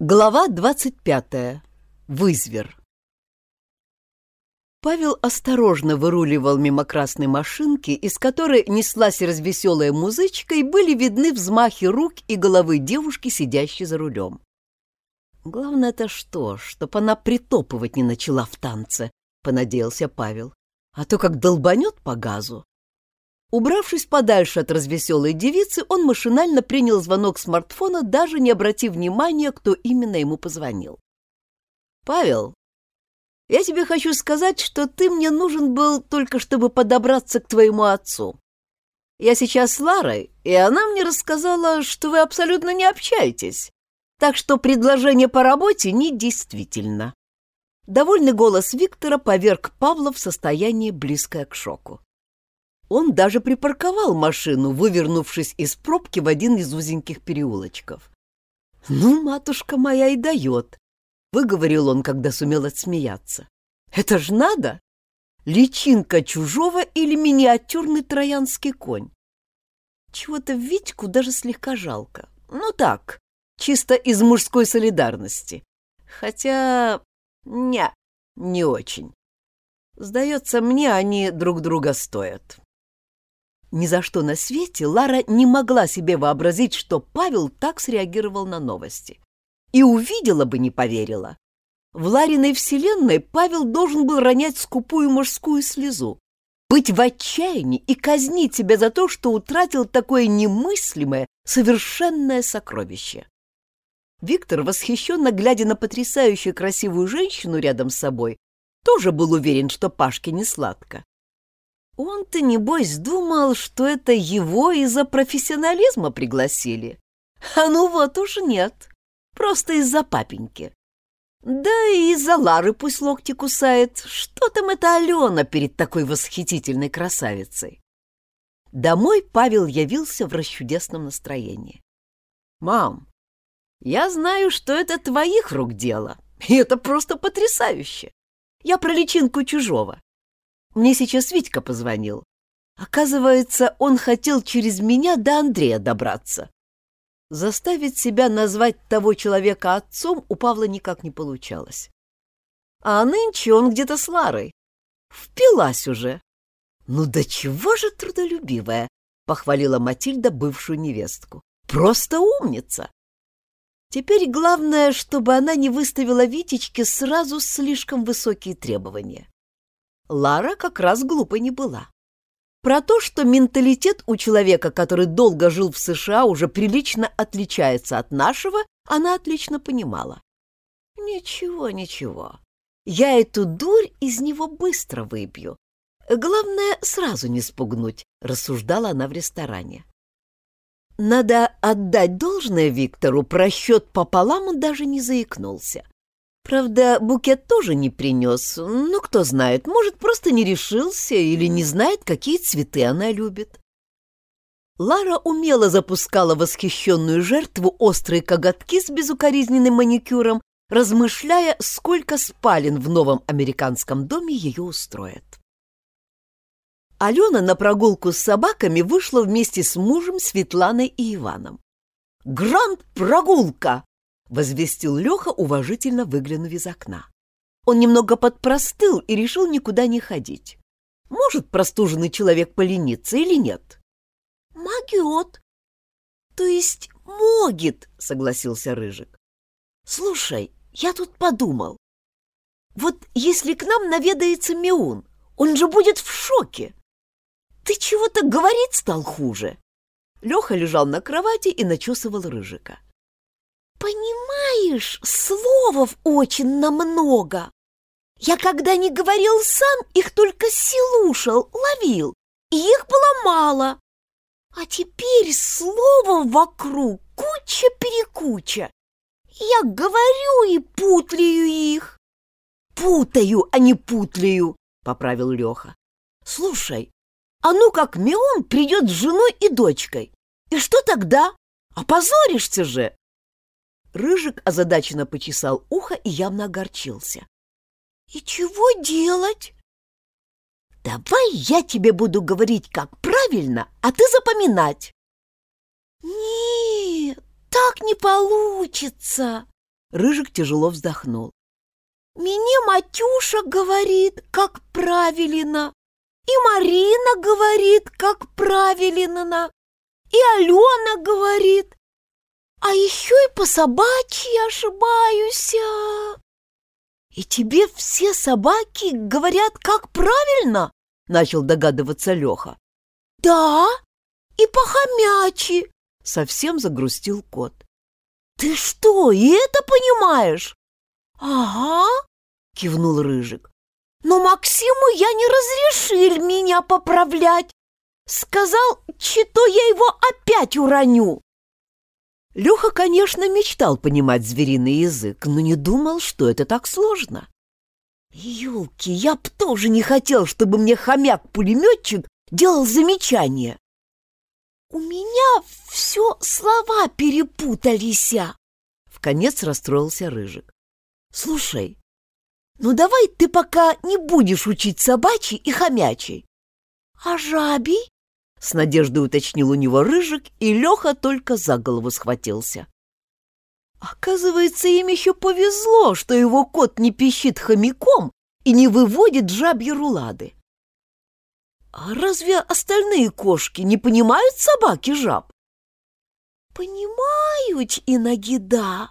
Глава двадцать пятая. Вызвер. Павел осторожно выруливал мимо красной машинки, из которой неслась развеселая музычка, и были видны взмахи рук и головы девушки, сидящей за рулем. главное это что, чтоб она притопывать не начала в танце, — понадеялся Павел. А то как долбанет по газу. Убравшись подальше от развеселой девицы, он машинально принял звонок смартфона, даже не обратив внимания, кто именно ему позвонил. «Павел, я тебе хочу сказать, что ты мне нужен был только чтобы подобраться к твоему отцу. Я сейчас с Ларой, и она мне рассказала, что вы абсолютно не общаетесь, так что предложение по работе недействительно». Довольный голос Виктора поверг Павла в состояние, близкое к шоку. Он даже припарковал машину, вывернувшись из пробки в один из узеньких переулочков. «Ну, матушка моя и дает», — выговорил он, когда сумел отсмеяться. «Это ж надо! Личинка чужого или миниатюрный троянский конь?» Чего-то Витьку даже слегка жалко. Ну так, чисто из мужской солидарности. Хотя... не, не очень. Сдается мне, они друг друга стоят. Ни за что на свете Лара не могла себе вообразить, что Павел так среагировал на новости. И увидела бы, не поверила. В Лариной вселенной Павел должен был ронять скупую мужскую слезу, быть в отчаянии и казнить себя за то, что утратил такое немыслимое, совершенное сокровище. Виктор, восхищенно глядя на потрясающую красивую женщину рядом с собой, тоже был уверен, что Пашке не сладко. Он-то, небось, думал, что это его из-за профессионализма пригласили. А ну вот уж нет, просто из-за папеньки. Да и из-за Лары пусть локти кусает. Что там эта Алена перед такой восхитительной красавицей? Домой Павел явился в расчудесном настроении. «Мам, я знаю, что это твоих рук дело, и это просто потрясающе. Я про личинку чужого. Мне сейчас Витька позвонил. Оказывается, он хотел через меня до Андрея добраться. Заставить себя назвать того человека отцом у Павла никак не получалось. А нынче он где-то с Ларой. Впилась уже. «Ну да чего же трудолюбивая!» — похвалила Матильда бывшую невестку. «Просто умница!» Теперь главное, чтобы она не выставила Витечке сразу слишком высокие требования. Лара как раз глупой не была. Про то, что менталитет у человека, который долго жил в США, уже прилично отличается от нашего, она отлично понимала. «Ничего, ничего. Я эту дурь из него быстро выбью. Главное, сразу не спугнуть», — рассуждала она в ресторане. Надо отдать должное Виктору, про счет пополам он даже не заикнулся. Правда, букет тоже не принес. Ну, кто знает, может, просто не решился или не знает, какие цветы она любит. Лара умело запускала восхищенную жертву острые коготки с безукоризненным маникюром, размышляя, сколько спален в новом американском доме ее устроят. Алена на прогулку с собаками вышла вместе с мужем Светланой и Иваном. «Гранд-прогулка!» Возвестил Леха, уважительно выглянув из окна. Он немного подпростыл и решил никуда не ходить. Может простуженный человек полениться или нет? «Могет. То есть могет», — согласился Рыжик. «Слушай, я тут подумал. Вот если к нам наведается Миун, он же будет в шоке. Ты чего-то говорить стал хуже». Леха лежал на кровати и начесывал Рыжика. Понимаешь, словов очень намного. Я когда не говорил сам, их только слушал, ловил, и их было мало. А теперь слово вокруг куча-перекуча. Я говорю и путляю их. Путаю, а не путляю, поправил Леха. Слушай, а ну как Мион придет с женой и дочкой? И что тогда? Опозоришься же. Рыжик озадаченно почесал ухо и явно огорчился. «И чего делать?» «Давай я тебе буду говорить, как правильно, а ты запоминать!» «Нет, так не получится!» Рыжик тяжело вздохнул. «Мне Матюша говорит, как правильно, и Марина говорит, как правильно, и Алена говорит, а еще и по собачьи ошибаюсь. И тебе все собаки говорят, как правильно? Начал догадываться Леха. Да, и по хомячи. Совсем загрустил кот. Ты что, и это понимаешь? Ага, кивнул Рыжик. Но Максиму я не разрешил меня поправлять. Сказал, что я его опять уроню. Леха, конечно, мечтал понимать звериный язык, но не думал, что это так сложно. Ёлки, я б тоже не хотел, чтобы мне хомяк-пулеметчик делал замечания. У меня все слова перепутались. В конец расстроился Рыжик. Слушай, ну давай ты пока не будешь учить собачий и хомячий. А жабий? С надеждой уточнил у него Рыжик, и Леха только за голову схватился. Оказывается, им еще повезло, что его кот не пищит хомяком и не выводит жабьи рулады. А разве остальные кошки не понимают собаки жаб? Понимают и Нагида,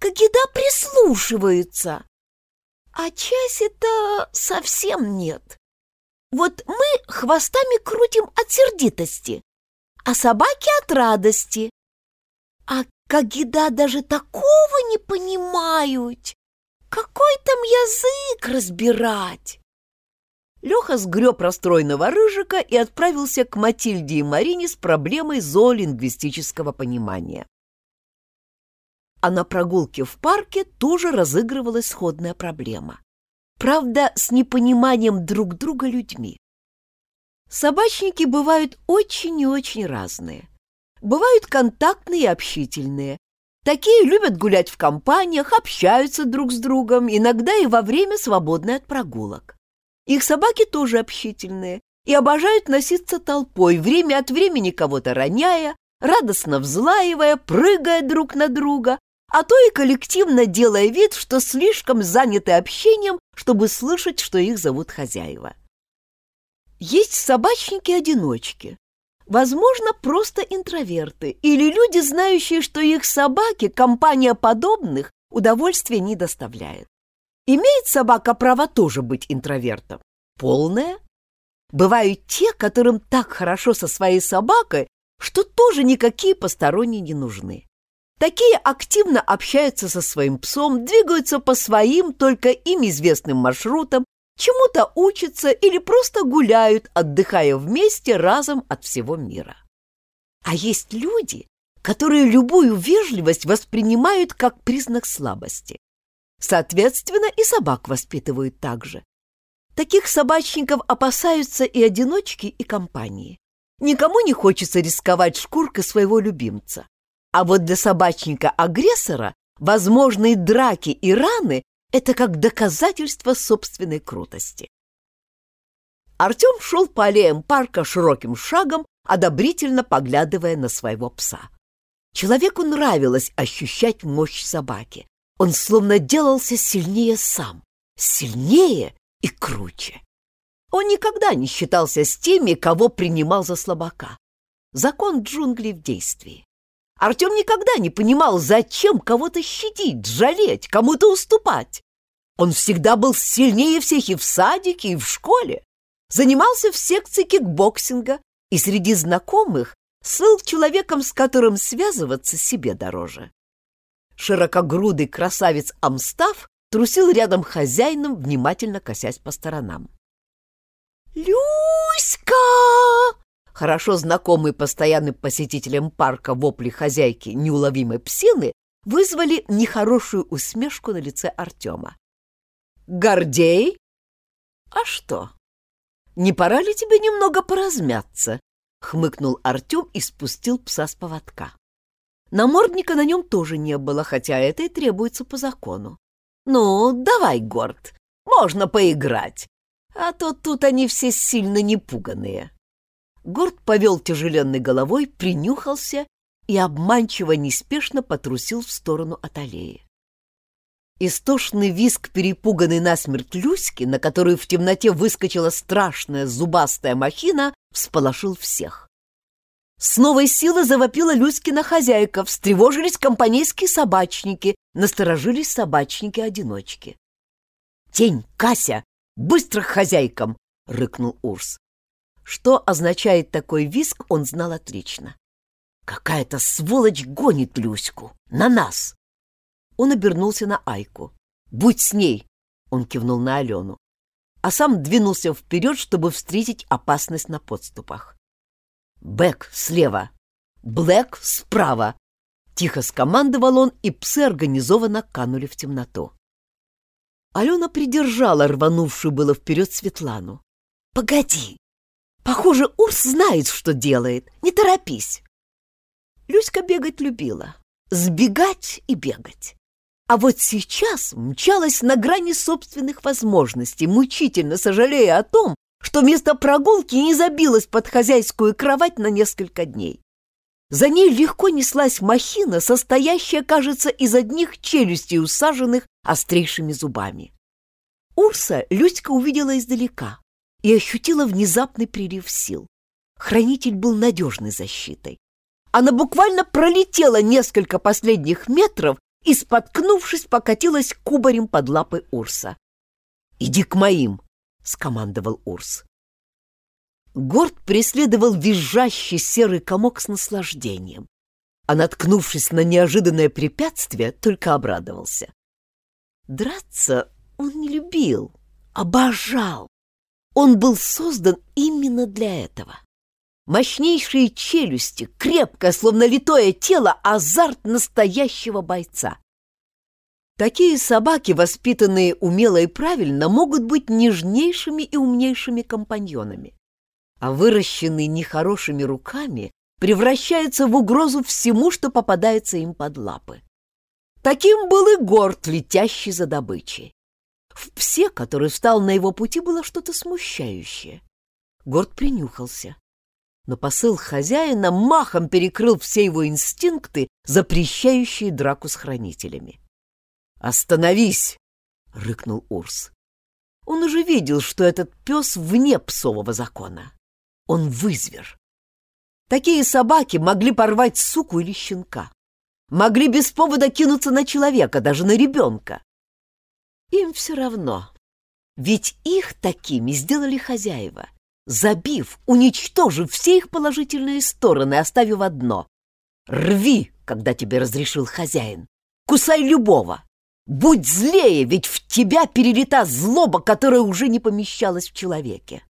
Кагида прислушиваются, а часи-то совсем нет. Вот мы хвостами крутим от сердитости, а собаки от радости. А Кагида даже такого не понимают. Какой там язык разбирать? Леха сгреб расстроенного рыжика и отправился к Матильде и Марине с проблемой зоолингвистического понимания. А на прогулке в парке тоже разыгрывалась сходная проблема. Правда, с непониманием друг друга людьми. Собачники бывают очень и очень разные. Бывают контактные и общительные. Такие любят гулять в компаниях, общаются друг с другом, иногда и во время свободной от прогулок. Их собаки тоже общительные и обожают носиться толпой, время от времени кого-то роняя, радостно взлаивая, прыгая друг на друга, а то и коллективно делая вид, что слишком заняты общением, чтобы слышать, что их зовут хозяева. Есть собачники-одиночки, возможно, просто интроверты или люди, знающие, что их собаке компания подобных удовольствия не доставляет. Имеет собака право тоже быть интровертом? Полное? Бывают те, которым так хорошо со своей собакой, что тоже никакие посторонние не нужны. Такие активно общаются со своим псом, двигаются по своим, только им известным маршрутам, чему-то учатся или просто гуляют, отдыхая вместе разом от всего мира. А есть люди, которые любую вежливость воспринимают как признак слабости. Соответственно, и собак воспитывают так же. Таких собачников опасаются и одиночки, и компании. Никому не хочется рисковать шкуркой своего любимца. А вот для собачника-агрессора возможные драки и раны – это как доказательство собственной крутости. Артем шел по аллеям парка широким шагом, одобрительно поглядывая на своего пса. Человеку нравилось ощущать мощь собаки. Он словно делался сильнее сам, сильнее и круче. Он никогда не считался с теми, кого принимал за слабака. Закон джунглей в действии. Артем никогда не понимал, зачем кого-то щадить, жалеть, кому-то уступать. Он всегда был сильнее всех и в садике, и в школе. Занимался в секции кикбоксинга и среди знакомых слыл человеком, с которым связываться себе дороже. Широкогрудый красавец Амстав трусил рядом хозяином, внимательно косясь по сторонам. «Люська!» Хорошо знакомый постоянным посетителям парка вопли хозяйки неуловимой псины вызвали нехорошую усмешку на лице Артема. «Гордей? А что? Не пора ли тебе немного поразмяться?» — хмыкнул Артем и спустил пса с поводка. Намордника на нем тоже не было, хотя это и требуется по закону. «Ну, давай, Горд, можно поиграть, а то тут они все сильно непуганные». Горд повел тяжеленной головой, принюхался и обманчиво неспешно потрусил в сторону от аллеи. Истошный виск перепуганной насмерть Люськи, на которую в темноте выскочила страшная зубастая махина, всполошил всех. С новой силой завопила Люськина хозяйка, встревожились компанейские собачники, насторожились собачники-одиночки. «Тень, Кася! Быстро к хозяйкам!» — рыкнул Урс. Что означает такой виск, он знал отлично. «Какая-то сволочь гонит Люську! На нас!» Он обернулся на Айку. «Будь с ней!» — он кивнул на Алену. А сам двинулся вперед, чтобы встретить опасность на подступах. «Бэк слева! Блэк справа!» Тихо скомандовал он, и псы организованно канули в темноту. Алена придержала рванувшую было вперед Светлану. «Погоди! Похоже, Урс знает, что делает. Не торопись!» Люська бегать любила. Сбегать и бегать. А вот сейчас мчалась на грани собственных возможностей, мучительно сожалея о том, что вместо прогулки не забилась под хозяйскую кровать на несколько дней. За ней легко неслась махина, состоящая, кажется, из одних челюстей, усаженных острейшими зубами. Урса Люська увидела издалека и ощутила внезапный прилив сил. Хранитель был надежной защитой. Она буквально пролетела несколько последних метров и, споткнувшись, покатилась кубарем под лапы Урса. «Иди к моим!» — скомандовал Урс. Горд преследовал визжащий серый комок с наслаждением, а, наткнувшись на неожиданное препятствие, только обрадовался. Драться он не любил, обожал. Он был создан именно для этого. Мощнейшие челюсти, крепкое, словно литое тело, азарт настоящего бойца. Такие собаки, воспитанные умело и правильно, могут быть нежнейшими и умнейшими компаньонами. А выращенные нехорошими руками превращаются в угрозу всему, что попадается им под лапы. Таким был и горд, летящий за добычей. В псе, который встал на его пути, было что-то смущающее. Горд принюхался но посыл хозяина махом перекрыл все его инстинкты, запрещающие драку с хранителями. «Остановись!» — рыкнул Урс. Он уже видел, что этот пес вне псового закона. Он вызвер. Такие собаки могли порвать суку или щенка. Могли без повода кинуться на человека, даже на ребенка. Им все равно. Ведь их такими сделали хозяева забив, уничтожив все их положительные стороны, оставив одно. Рви, когда тебе разрешил хозяин. Кусай любого. Будь злее, ведь в тебя перелета злоба, которая уже не помещалась в человеке.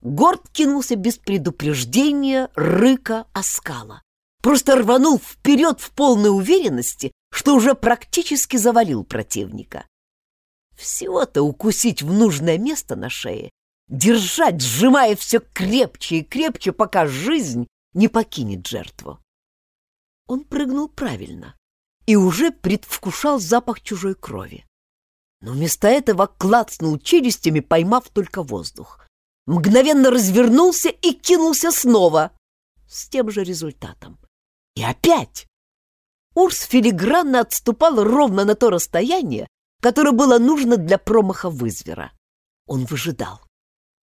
Горд кинулся без предупреждения, рыка, оскала. Просто рванул вперед в полной уверенности, что уже практически завалил противника. Всего-то укусить в нужное место на шее держать, сжимая все крепче и крепче, пока жизнь не покинет жертву. Он прыгнул правильно и уже предвкушал запах чужой крови. Но вместо этого клацнул челюстями, поймав только воздух. Мгновенно развернулся и кинулся снова, с тем же результатом. И опять! Урс филигранно отступал ровно на то расстояние, которое было нужно для промаха вызвера. Он выжидал.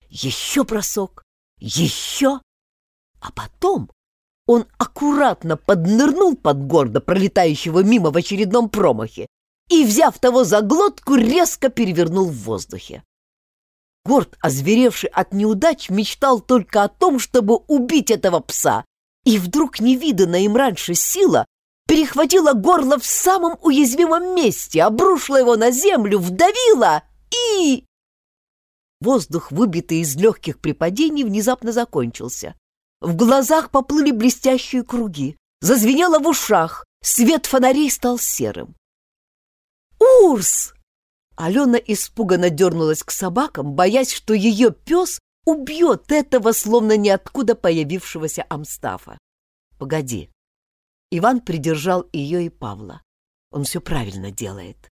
Еще бросок, еще. А потом он аккуратно поднырнул под гордо пролетающего мимо в очередном промахе и, взяв того за глотку, резко перевернул в воздухе. Горд, озверевший от неудач, мечтал только о том, чтобы убить этого пса, и вдруг невиданная им раньше сила перехватила горло в самом уязвимом месте, обрушила его на землю, вдавила и... Воздух, выбитый из легких при падении, внезапно закончился. В глазах поплыли блестящие круги, зазвенело в ушах, свет фонарей стал серым. «Урс!» Алена испуганно дернулась к собакам, боясь, что ее пес убьет этого, словно ниоткуда появившегося Амстафа. «Погоди». Иван придержал ее и Павла. Он все правильно делает.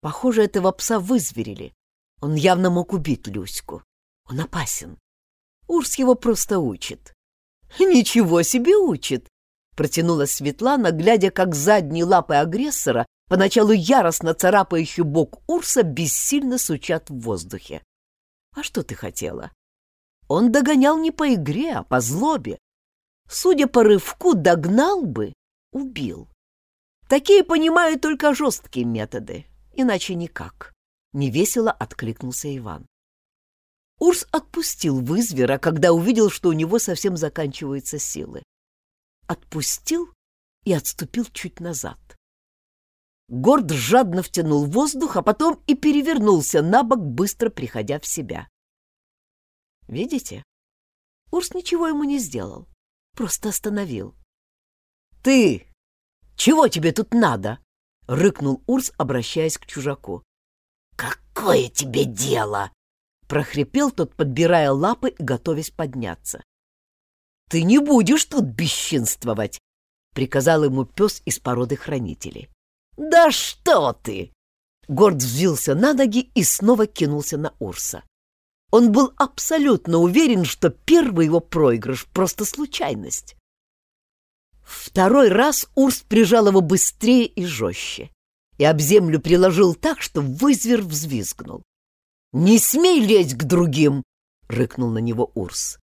Похоже, этого пса вызверили. Он явно мог убить Люську. Он опасен. Урс его просто учит. Ничего себе учит! Протянула Светлана, глядя, как задние лапы агрессора поначалу яростно царапающий бок Урса, бессильно сучат в воздухе. А что ты хотела? Он догонял не по игре, а по злобе. Судя по рывку, догнал бы, убил. Такие понимают только жесткие методы, иначе никак. Невесело откликнулся Иван. Урс отпустил вызвера, когда увидел, что у него совсем заканчиваются силы. Отпустил и отступил чуть назад. Горд жадно втянул воздух, а потом и перевернулся на бок, быстро приходя в себя. Видите? Урс ничего ему не сделал, просто остановил. «Ты! Чего тебе тут надо?» — рыкнул Урс, обращаясь к чужаку. «Какое тебе дело?» — прохрипел тот, подбирая лапы и готовясь подняться. «Ты не будешь тут бесчинствовать!» — приказал ему пес из породы хранителей. «Да что ты!» Горд взвился на ноги и снова кинулся на Урса. Он был абсолютно уверен, что первый его проигрыш — просто случайность. Второй раз Урс прижал его быстрее и жестче и об землю приложил так, что вызвер взвизгнул. «Не смей лезть к другим!» — рыкнул на него Урс.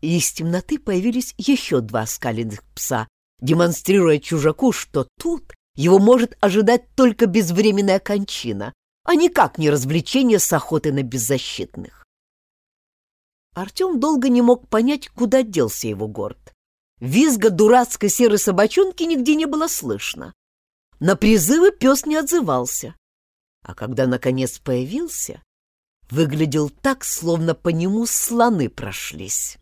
И из темноты появились еще два скаленных пса, демонстрируя чужаку, что тут его может ожидать только безвременная кончина, а никак не развлечение с охотой на беззащитных. Артем долго не мог понять, куда делся его горд. Визга дурацкой серой собачонки нигде не было слышно. На призывы пес не отзывался. А когда, наконец, появился, выглядел так, словно по нему слоны прошлись.